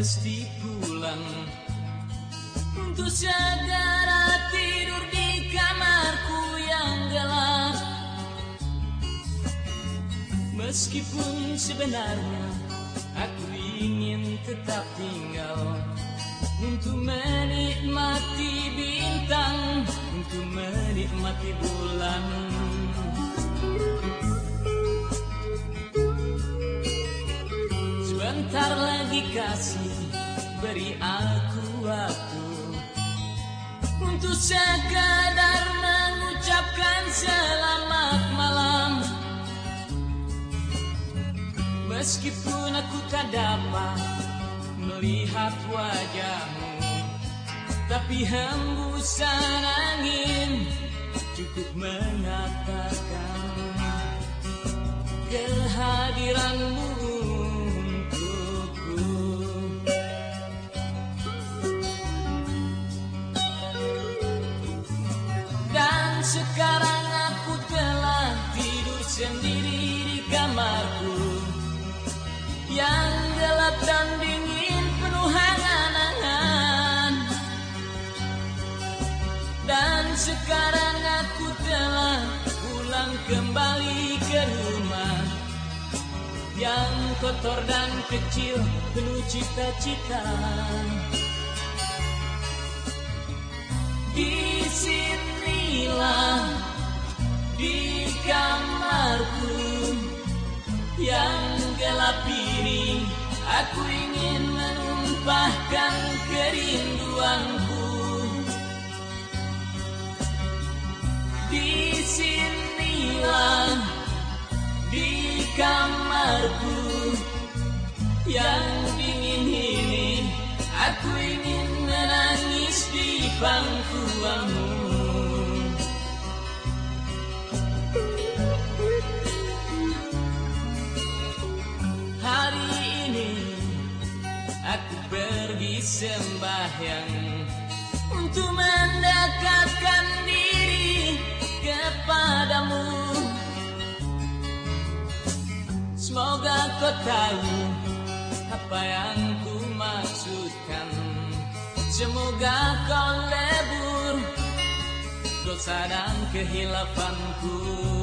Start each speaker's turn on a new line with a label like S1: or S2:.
S1: mesti pulang Untuk segera tidur di kamarku yang gelap. Meskipun sebenarnya aku ingin tetap tinggal. Untuk menikmati bintang Untuk menikmati bulan Sebentar lagi kasih beri aku waktu. Untuk sekadar mengucapkan selamat malam. Meskipun aku tak dapat melihat wajahmu Tapi hembusan angin cukup mengatakan Kehadiranmu Dan sekarang aku telah tidur sendiri di kamarku. Yang gelap dan dingin penuh angan-angan Dan sekarang aku telah pulang kembali ke rumah. Yang kotor dan kecil penuh cita-cita. Di sinilah di kamarku yang gelap ini. Aku ingin menumpahkan kerinduanku. Di sinilah di kamarku yang aku pergi sembahyang untuk mendekatkan diri kepadamu. Semoga kau tahu apa yang ku maksudkan. Semoga kau lebur dosa dan kehilafanku.